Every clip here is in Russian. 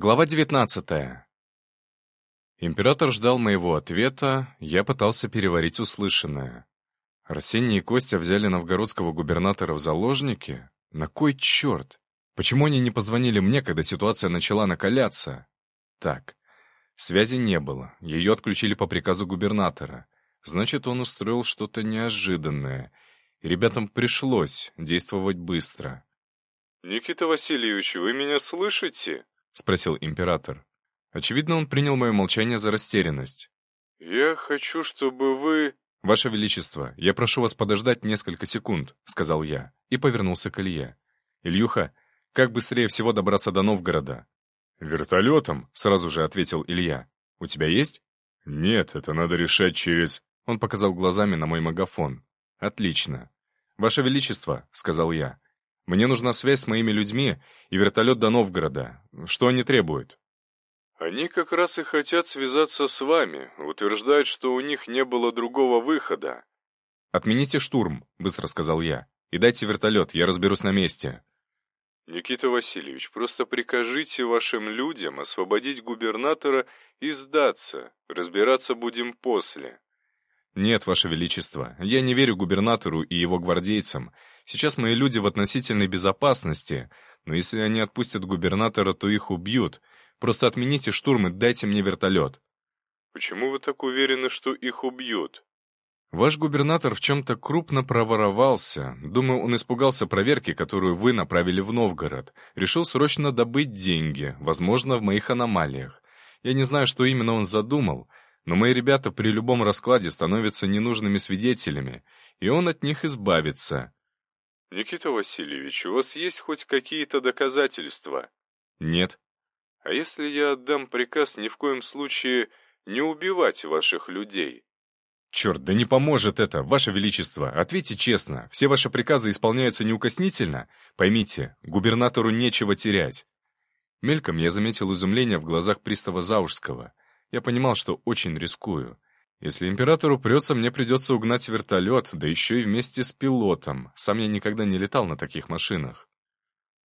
Глава 19. Император ждал моего ответа, я пытался переварить услышанное. Арсений и Костя взяли новгородского губернатора в заложники? На кой черт? Почему они не позвонили мне, когда ситуация начала накаляться? Так, связи не было, ее отключили по приказу губернатора. Значит, он устроил что-то неожиданное, и ребятам пришлось действовать быстро. «Никита Васильевич, вы меня слышите?» — спросил император. Очевидно, он принял мое молчание за растерянность. «Я хочу, чтобы вы...» «Ваше Величество, я прошу вас подождать несколько секунд», — сказал я, и повернулся к Илье. «Ильюха, как быстрее всего добраться до Новгорода?» «Вертолетом», — сразу же ответил Илья. «У тебя есть?» «Нет, это надо решать через...» Он показал глазами на мой магафон. «Отлично. Ваше Величество», — сказал я, мне нужна связь с моими людьми и вертолет до Новгорода. Что они требуют?» «Они как раз и хотят связаться с вами, утверждают, что у них не было другого выхода». «Отмените штурм», — быстро сказал я, — «и дайте вертолет, я разберусь на месте». «Никита Васильевич, просто прикажите вашим людям освободить губернатора и сдаться. Разбираться будем после». «Нет, Ваше Величество, я не верю губернатору и его гвардейцам. Сейчас мои люди в относительной безопасности, но если они отпустят губернатора, то их убьют. Просто отмените штурм и дайте мне вертолет». «Почему вы так уверены, что их убьют?» «Ваш губернатор в чем-то крупно проворовался. Думаю, он испугался проверки, которую вы направили в Новгород. Решил срочно добыть деньги, возможно, в моих аномалиях. Я не знаю, что именно он задумал, но мои ребята при любом раскладе становятся ненужными свидетелями, и он от них избавится. «Никита Васильевич, у вас есть хоть какие-то доказательства?» «Нет». «А если я отдам приказ ни в коем случае не убивать ваших людей?» «Черт, да не поможет это, ваше величество. Ответьте честно, все ваши приказы исполняются неукоснительно? Поймите, губернатору нечего терять». Мельком я заметил изумление в глазах пристава Заужского. Я понимал, что очень рискую. Если императору прется, мне придется угнать вертолет, да еще и вместе с пилотом. Сам я никогда не летал на таких машинах.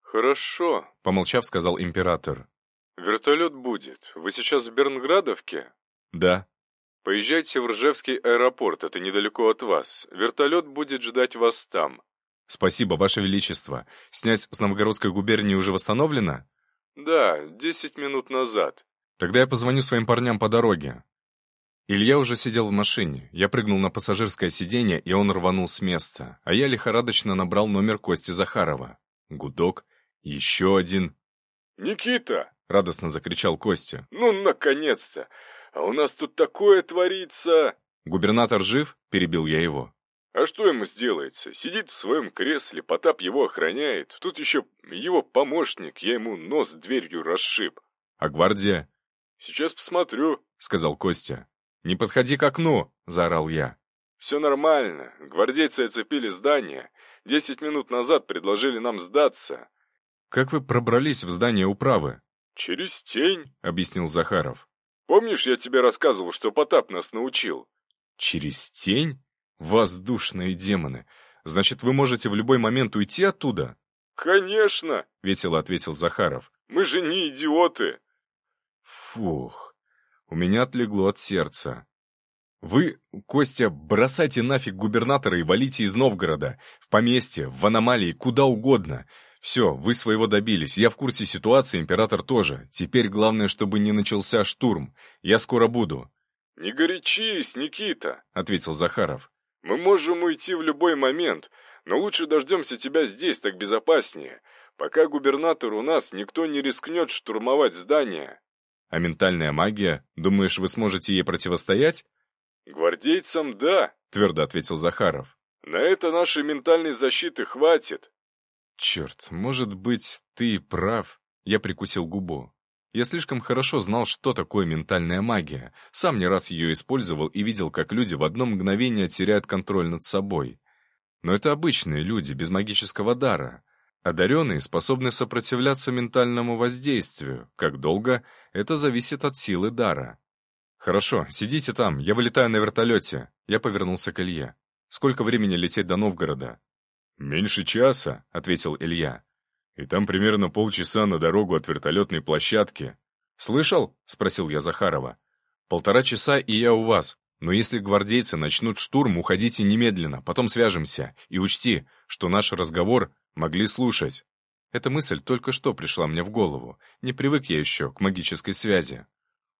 «Хорошо», — помолчав, сказал император. «Вертолет будет. Вы сейчас в Бернградовке?» «Да». «Поезжайте в Ржевский аэропорт, это недалеко от вас. Вертолет будет ждать вас там». «Спасибо, Ваше Величество. Снязь с Новгородской губернии уже восстановлена?» «Да, десять минут назад». «Тогда я позвоню своим парням по дороге». Илья уже сидел в машине. Я прыгнул на пассажирское сиденье, и он рванул с места. А я лихорадочно набрал номер Кости Захарова. Гудок. Еще один. «Никита!» — радостно закричал Костя. «Ну, наконец-то! А у нас тут такое творится!» «Губернатор жив?» — перебил я его. «А что ему сделается? Сидит в своем кресле, Потап его охраняет. Тут еще его помощник, я ему нос дверью расшиб». «А гвардия?» «Сейчас посмотрю», — сказал Костя. «Не подходи к окну!» — заорал я. «Все нормально. Гвардейцы оцепили здание. Десять минут назад предложили нам сдаться». «Как вы пробрались в здание управы?» «Через тень», — объяснил Захаров. «Помнишь, я тебе рассказывал, что Потап нас научил?» «Через тень? Воздушные демоны! Значит, вы можете в любой момент уйти оттуда?» «Конечно!» — весело ответил Захаров. «Мы же не идиоты!» Фух, у меня отлегло от сердца. Вы, Костя, бросайте нафиг губернатора и валите из Новгорода, в поместье, в аномалии, куда угодно. Все, вы своего добились, я в курсе ситуации, император тоже. Теперь главное, чтобы не начался штурм. Я скоро буду. «Не горячись, Никита», — ответил Захаров. «Мы можем уйти в любой момент, но лучше дождемся тебя здесь, так безопаснее. Пока губернатор у нас, никто не рискнет штурмовать здание». А ментальная магия? Думаешь, вы сможете ей противостоять? Гвардейцам — да, твердо ответил Захаров. На это нашей ментальной защиты хватит. Черт, может быть, ты прав. Я прикусил губу. Я слишком хорошо знал, что такое ментальная магия. Сам не раз ее использовал и видел, как люди в одно мгновение теряют контроль над собой. Но это обычные люди, без магического дара. Одаренные способны сопротивляться ментальному воздействию. Как долго, это зависит от силы дара. «Хорошо, сидите там, я вылетаю на вертолете». Я повернулся к Илье. «Сколько времени лететь до Новгорода?» «Меньше часа», — ответил Илья. «И там примерно полчаса на дорогу от вертолетной площадки. «Слышал?» — спросил я Захарова. «Полтора часа, и я у вас. Но если гвардейцы начнут штурм, уходите немедленно, потом свяжемся. И учти, что наш разговор могли слушать». Эта мысль только что пришла мне в голову. Не привык я еще к магической связи.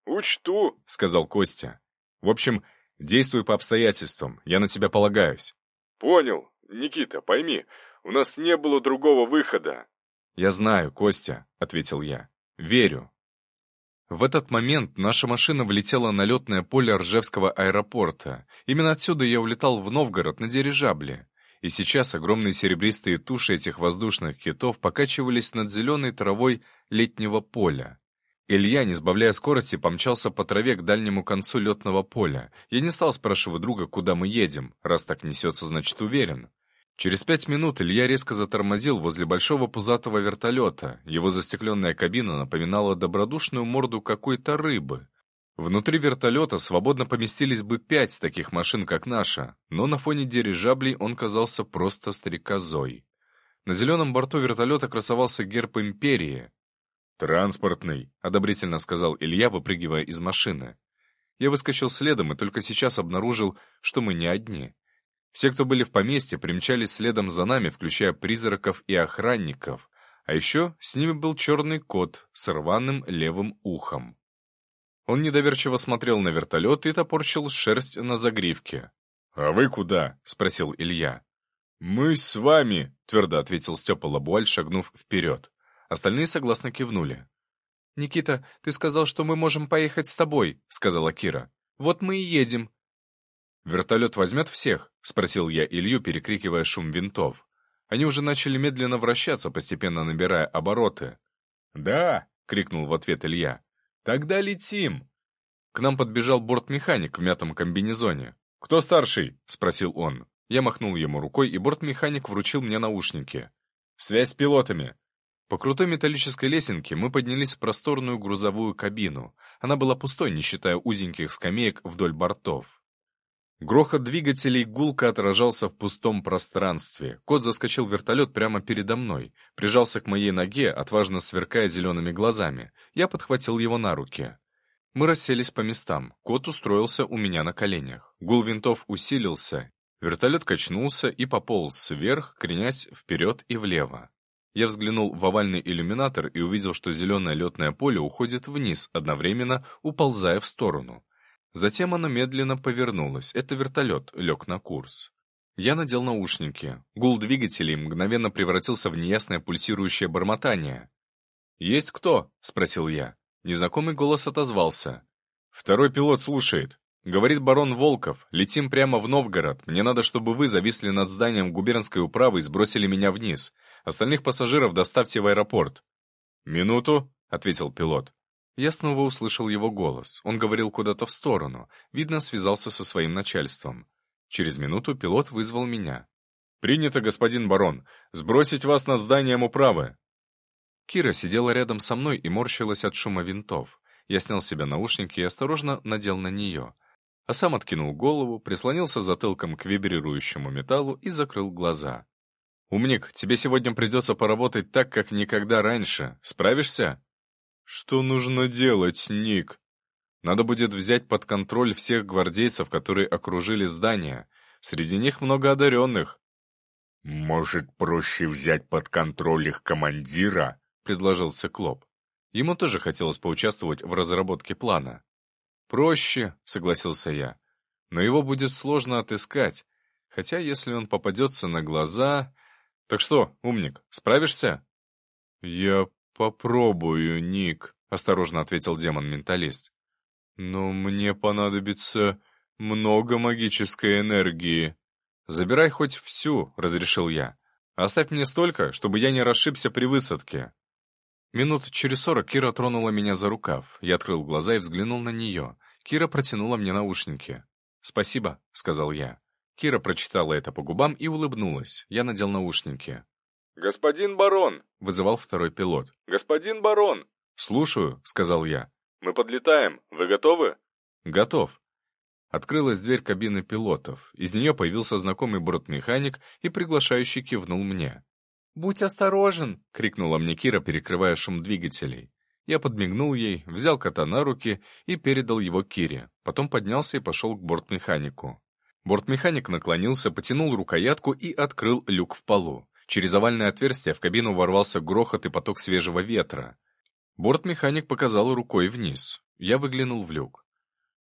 «Учту», — сказал Костя. «В общем, действуй по обстоятельствам, я на тебя полагаюсь». «Понял. Никита, пойми, у нас не было другого выхода». «Я знаю, Костя», — ответил я. «Верю». В этот момент наша машина влетела на летное поле Ржевского аэропорта. Именно отсюда я улетал в Новгород на дирижабле. И сейчас огромные серебристые туши этих воздушных китов покачивались над зеленой травой летнего поля. Илья, не сбавляя скорости, помчался по траве к дальнему концу летного поля. Я не стал спрашивать друга, куда мы едем. Раз так несется, значит уверен. Через пять минут Илья резко затормозил возле большого пузатого вертолета. Его застекленная кабина напоминала добродушную морду какой-то рыбы. Внутри вертолета свободно поместились бы пять таких машин, как наша, но на фоне дирижаблей он казался просто стрекозой. На зеленом борту вертолета красовался герб империи. «Транспортный», — одобрительно сказал Илья, выпрыгивая из машины. Я выскочил следом и только сейчас обнаружил, что мы не одни. Все, кто были в поместье, примчались следом за нами, включая призраков и охранников. А еще с ними был черный кот с рваным левым ухом. Он недоверчиво смотрел на вертолет и топорчил шерсть на загривке. «А вы куда?» — спросил Илья. «Мы с вами», — твердо ответил Степа Лабуаль, шагнув вперед. Остальные согласно кивнули. «Никита, ты сказал, что мы можем поехать с тобой», — сказала Кира. «Вот мы и едем. «Вертолет возьмет всех?» — спросил я Илью, перекрикивая шум винтов. Они уже начали медленно вращаться, постепенно набирая обороты. «Да!» — крикнул в ответ Илья. «Тогда летим!» К нам подбежал бортмеханик в мятом комбинезоне. «Кто старший?» — спросил он. Я махнул ему рукой, и бортмеханик вручил мне наушники. «Связь с пилотами!» По крутой металлической лесенке мы поднялись в просторную грузовую кабину. Она была пустой, не считая узеньких скамеек вдоль бортов. Грохот двигателей гулко отражался в пустом пространстве. Кот заскочил в вертолет прямо передо мной, прижался к моей ноге, отважно сверкая зелеными глазами. Я подхватил его на руки. Мы расселись по местам. Кот устроился у меня на коленях. Гул винтов усилился. Вертолет качнулся и пополз вверх, кренясь вперед и влево. Я взглянул в овальный иллюминатор и увидел, что зеленое летное поле уходит вниз, одновременно уползая в сторону. Затем оно медленно повернулось. Это вертолет лег на курс. Я надел наушники. Гул двигателей мгновенно превратился в неясное пульсирующее бормотание. «Есть кто?» — спросил я. Незнакомый голос отозвался. «Второй пилот слушает. Говорит барон Волков, летим прямо в Новгород. Мне надо, чтобы вы зависли над зданием губернской управы и сбросили меня вниз. Остальных пассажиров доставьте в аэропорт». «Минуту», — ответил пилот. Я снова услышал его голос. Он говорил куда-то в сторону. Видно, связался со своим начальством. Через минуту пилот вызвал меня. «Принято, господин барон. Сбросить вас над зданием управы». Кира сидела рядом со мной и морщилась от шума винтов. Я снял с себя наушники и осторожно надел на нее. А сам откинул голову, прислонился затылком к вибрирующему металлу и закрыл глаза. «Умник, тебе сегодня придется поработать так, как никогда раньше. Справишься?» «Что нужно делать, Ник?» «Надо будет взять под контроль всех гвардейцев, которые окружили здание. Среди них много одаренных». «Может, проще взять под контроль их командира?» — предложил Циклоп. Ему тоже хотелось поучаствовать в разработке плана. «Проще», — согласился я. «Но его будет сложно отыскать. Хотя, если он попадется на глаза... Так что, умник, справишься?» «Я «Попробую, Ник», — осторожно ответил демон-менталист. «Но мне понадобится много магической энергии». «Забирай хоть всю», — разрешил я. «Оставь мне столько, чтобы я не расшибся при высадке». Минут через сорок Кира тронула меня за рукав. Я открыл глаза и взглянул на нее. Кира протянула мне наушники. «Спасибо», — сказал я. Кира прочитала это по губам и улыбнулась. Я надел наушники. «Господин барон!» — вызывал второй пилот. «Господин барон!» «Слушаю», — сказал я. «Мы подлетаем. Вы готовы?» «Готов». Открылась дверь кабины пилотов. Из нее появился знакомый бортмеханик и приглашающий кивнул мне. «Будь осторожен!» — крикнула мне Кира, перекрывая шум двигателей. Я подмигнул ей, взял кота на руки и передал его Кире, потом поднялся и пошел к бортмеханику. Бортмеханик наклонился, потянул рукоятку и открыл люк в полу. Через овальное отверстие в кабину ворвался грохот и поток свежего ветра. Бортмеханик показал рукой вниз. Я выглянул в люк.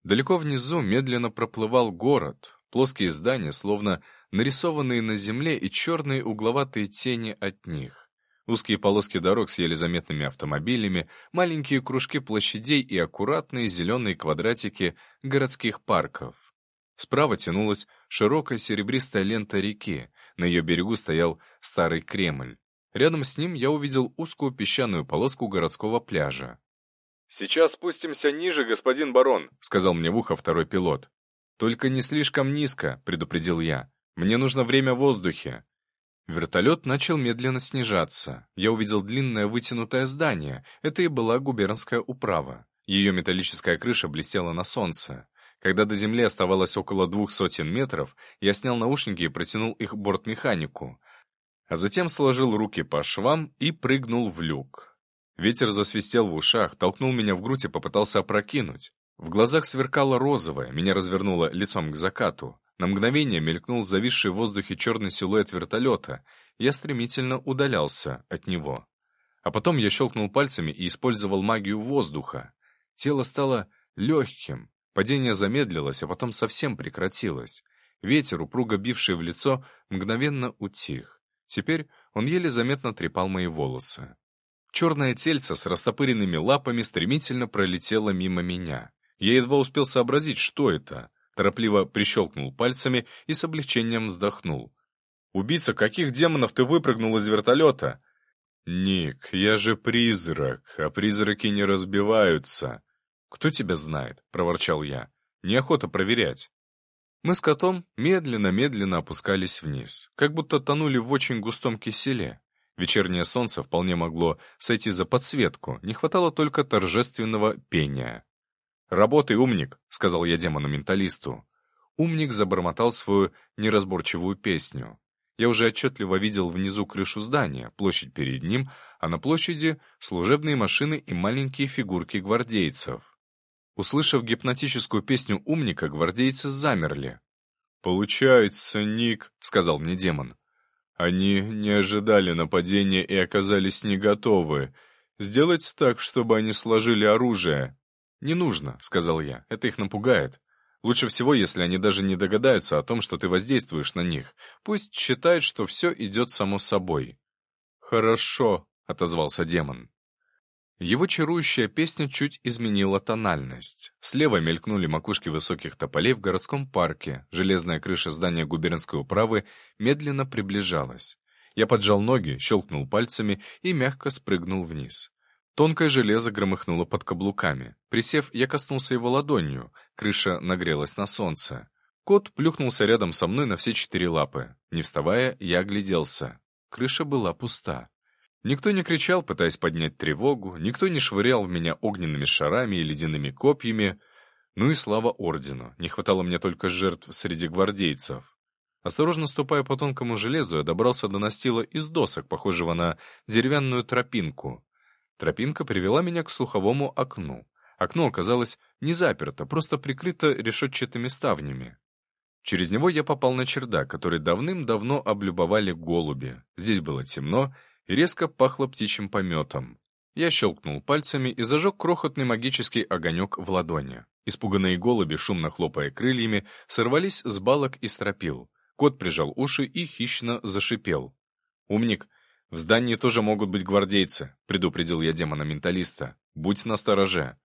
Далеко внизу медленно проплывал город, плоские здания, словно нарисованные на земле, и черные угловатые тени от них. Узкие полоски дорог с еле заметными автомобилями, маленькие кружки площадей и аккуратные зеленые квадратики городских парков. Справа тянулась широкая серебристая лента реки, на ее берегу стоял старый Кремль. Рядом с ним я увидел узкую песчаную полоску городского пляжа. «Сейчас спустимся ниже, господин барон», — сказал мне в ухо второй пилот. «Только не слишком низко», — предупредил я. «Мне нужно время в воздухе». Вертолет начал медленно снижаться. Я увидел длинное вытянутое здание. Это и была губернская управа. Ее металлическая крыша блестела на солнце. Когда до земли оставалось около двух сотен метров, я снял наушники и протянул их бортмеханику. А затем сложил руки по швам и прыгнул в люк. Ветер засвистел в ушах, толкнул меня в грудь и попытался опрокинуть. В глазах сверкало розовое, меня развернуло лицом к закату. На мгновение мелькнул зависший в воздухе черный силуэт вертолета, я стремительно удалялся от него. А потом я щелкнул пальцами и использовал магию воздуха. Тело стало легким, падение замедлилось, а потом совсем прекратилось. Ветер, упруго бивший в лицо, мгновенно утих. Теперь он еле заметно трепал мои волосы. Черное тельце с растопыренными лапами стремительно пролетело мимо меня. Я едва успел сообразить, что это. Торопливо прищелкнул пальцами и с облегчением вздохнул. «Убийца, каких демонов ты выпрыгнул из вертолета?» «Ник, я же призрак, а призраки не разбиваются». «Кто тебя знает?» — проворчал я. «Неохота проверять». Мы с котом медленно-медленно опускались вниз, как будто тонули в очень густом киселе. Вечернее солнце вполне могло сойти за подсветку, не хватало только торжественного пения. «Работай, умник», — сказал я демону-менталисту. Умник забормотал свою неразборчивую песню. Я уже отчетливо видел внизу крышу здания, площадь перед ним, а на площади — служебные машины и маленькие фигурки гвардейцев. Услышав гипнотическую песню умника, гвардейцы замерли. «Получается, Ник», — сказал мне демон. Они не ожидали нападения и оказались не готовы. Сделать так, чтобы они сложили оружие. «Не нужно», — сказал я, — «это их напугает. Лучше всего, если они даже не догадаются о том, что ты воздействуешь на них. Пусть считают, что все идет само собой». «Хорошо», — отозвался демон. Его чарующая песня чуть изменила тональность. Слева мелькнули макушки высоких тополей в городском парке, железная крыша здания губернской управы медленно приближалась. Я поджал ноги, щелкнул пальцами и мягко спрыгнул вниз. Тонкое железо громыхнуло под каблуками. Присев, я коснулся его ладонью, крыша нагрелась на солнце. Кот плюхнулся рядом со мной на все четыре лапы. Не вставая, я огляделся. Крыша была пуста. Никто не кричал, пытаясь поднять тревогу, никто не швырял в меня огненными шарами и ледяными копьями. Ну и слава ордену, не хватало мне только жертв среди гвардейцев. Осторожно ступая по тонкому железу, я добрался до настила из досок, похожего на деревянную тропинку. Тропинка привела меня к слуховому окну. Окно оказалось не заперто, просто прикрыто решетчатыми ставнями. Через него я попал на чердак, который давным-давно облюбовали голуби. Здесь было темно, резко пахло птичьим пометом. Я щелкнул пальцами и зажег крохотный магический огонек в ладони. Испуганные голуби, шумно хлопая крыльями, сорвались с балок и стропил. Кот прижал уши и хищно зашипел. «Умник, в здании тоже могут быть гвардейцы», — предупредил я демона-менталиста. «Будь настороже».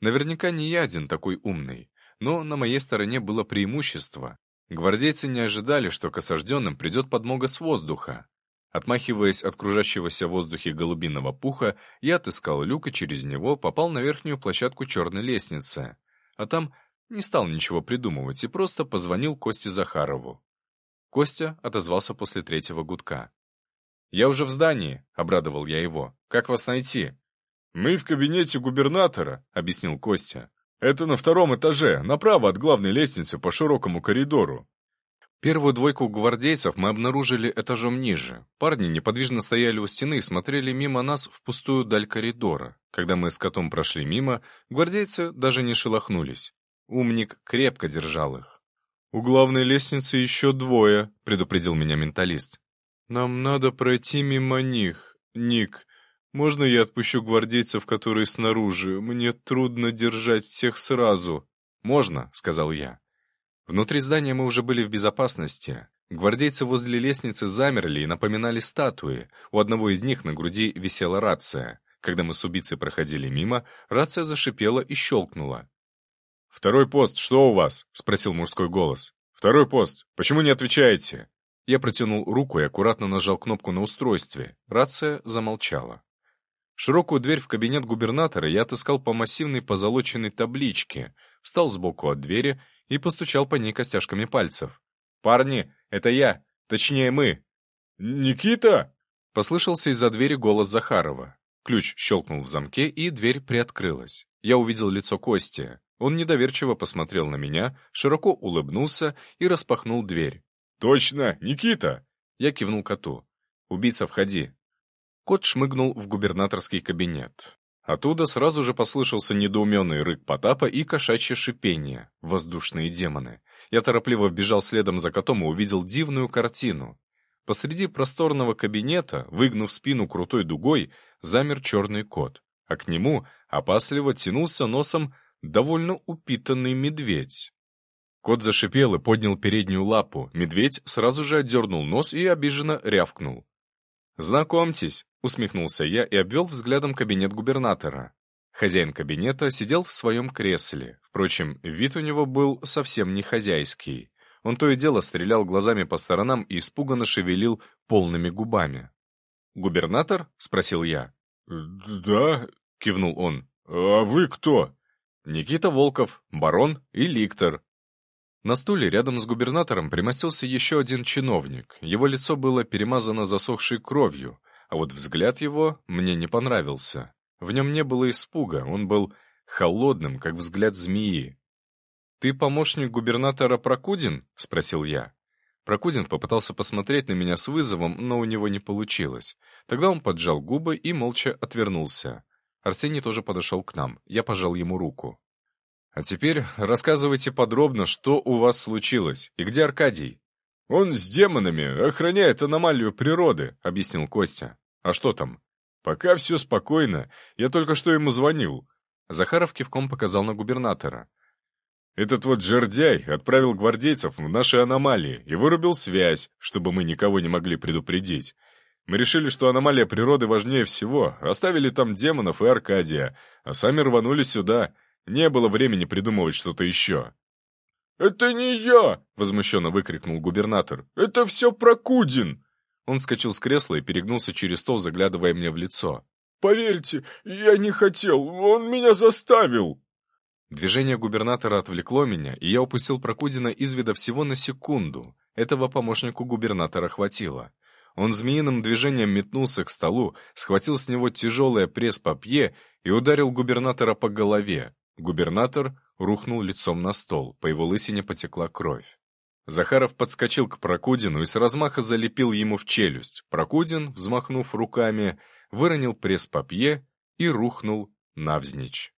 Наверняка не я один такой умный, но на моей стороне было преимущество. Гвардейцы не ожидали, что к осажденным придет подмога с воздуха. Отмахиваясь от кружащегося в воздухе голубиного пуха, я отыскал люк и через него попал на верхнюю площадку черной лестницы. А там не стал ничего придумывать и просто позвонил Косте Захарову. Костя отозвался после третьего гудка. «Я уже в здании», — обрадовал я его. «Как вас найти?» «Мы в кабинете губернатора», — объяснил Костя. «Это на втором этаже, направо от главной лестницы по широкому коридору. Первую двойку гвардейцев мы обнаружили этажом ниже. Парни неподвижно стояли у стены и смотрели мимо нас в пустую даль коридора. Когда мы с котом прошли мимо, гвардейцы даже не шелохнулись. Умник крепко держал их. «У главной лестницы еще двое», — предупредил меня менталист. «Нам надо пройти мимо них. Ник, можно я отпущу гвардейцев, которые снаружи? Мне трудно держать всех сразу». «Можно», — сказал я. Внутри здания мы уже были в безопасности. Гвардейцы возле лестницы замерли и напоминали статуи. У одного из них на груди висела рация. Когда мы с убийцей проходили мимо, рация зашипела и щелкнула. «Второй пост, что у вас?» — спросил мужской голос. «Второй пост, почему не отвечаете?» Я протянул руку и аккуратно нажал кнопку на устройстве. Рация замолчала. Широкую дверь в кабинет губернатора я отыскал по массивной позолоченной табличке, встал сбоку от двери и постучал по ней костяшками пальцев. «Парни, это я, точнее мы». «Никита?» — послышался из-за двери голос Захарова. Ключ щелкнул в замке, и дверь приоткрылась. Я увидел лицо Кости. Он недоверчиво посмотрел на меня, широко улыбнулся и распахнул дверь. «Точно, Никита!» Я кивнул коту. «Убийца, входи». Кот шмыгнул в губернаторский кабинет. Оттуда сразу же послышался недоуменный рык Потапа и кошачье шипение. Воздушные демоны. Я торопливо вбежал следом за котом и увидел дивную картину. Посреди просторного кабинета, выгнув спину крутой дугой, замер черный кот, а к нему опасливо тянулся носом довольно упитанный медведь. Кот зашипел и поднял переднюю лапу, медведь сразу же отдернул нос и обиженно рявкнул. «Знакомьтесь», — усмехнулся я и обвел взглядом кабинет губернатора. Хозяин кабинета сидел в своем кресле, впрочем, вид у него был совсем не хозяйский. Он то и дело стрелял глазами по сторонам и испуганно шевелил полными губами. «Губернатор?» — спросил я. «Да», — кивнул он. «А вы кто?» «Никита Волков, барон и ликтор». На стуле рядом с губернатором примостился еще один чиновник. Его лицо было перемазано засохшей кровью, а вот взгляд его мне не понравился. В нем не было испуга, он был холодным, как взгляд змеи. «Ты помощник губернатора Прокудин?» — спросил я. Прокудин попытался посмотреть на меня с вызовом, но у него не получилось. Тогда он поджал губы и молча отвернулся. Арсений тоже подошел к нам. Я пожал ему руку. «А теперь рассказывайте подробно, что у вас случилось, и где Аркадий?» «Он с демонами, охраняет аномалию природы», — объяснил Костя. «А что там?» «Пока все спокойно. Я только что ему звонил». Захаров кивком показал на губернатора. Этот вот жердяй отправил гвардейцев в наши аномалии и вырубил связь, чтобы мы никого не могли предупредить. Мы решили, что аномалия природы важнее всего, оставили там демонов и Аркадия, а сами рванули сюда. Не было времени придумывать что-то еще. «Это не я!» — возмущенно выкрикнул губернатор. «Это все Прокудин!» Он вскочил с кресла и перегнулся через стол, заглядывая мне в лицо. «Поверьте, я не хотел, он меня заставил!» Движение губернатора отвлекло меня, и я упустил Прокудина из вида всего на секунду. Этого помощнику губернатора хватило. Он змеиным движением метнулся к столу, схватил с него тяжелое пресс-папье и ударил губернатора по голове. Губернатор рухнул лицом на стол, по его лысине потекла кровь. Захаров подскочил к Прокудину и с размаха залепил ему в челюсть. Прокудин, взмахнув руками, выронил пресс-папье и рухнул навзничь.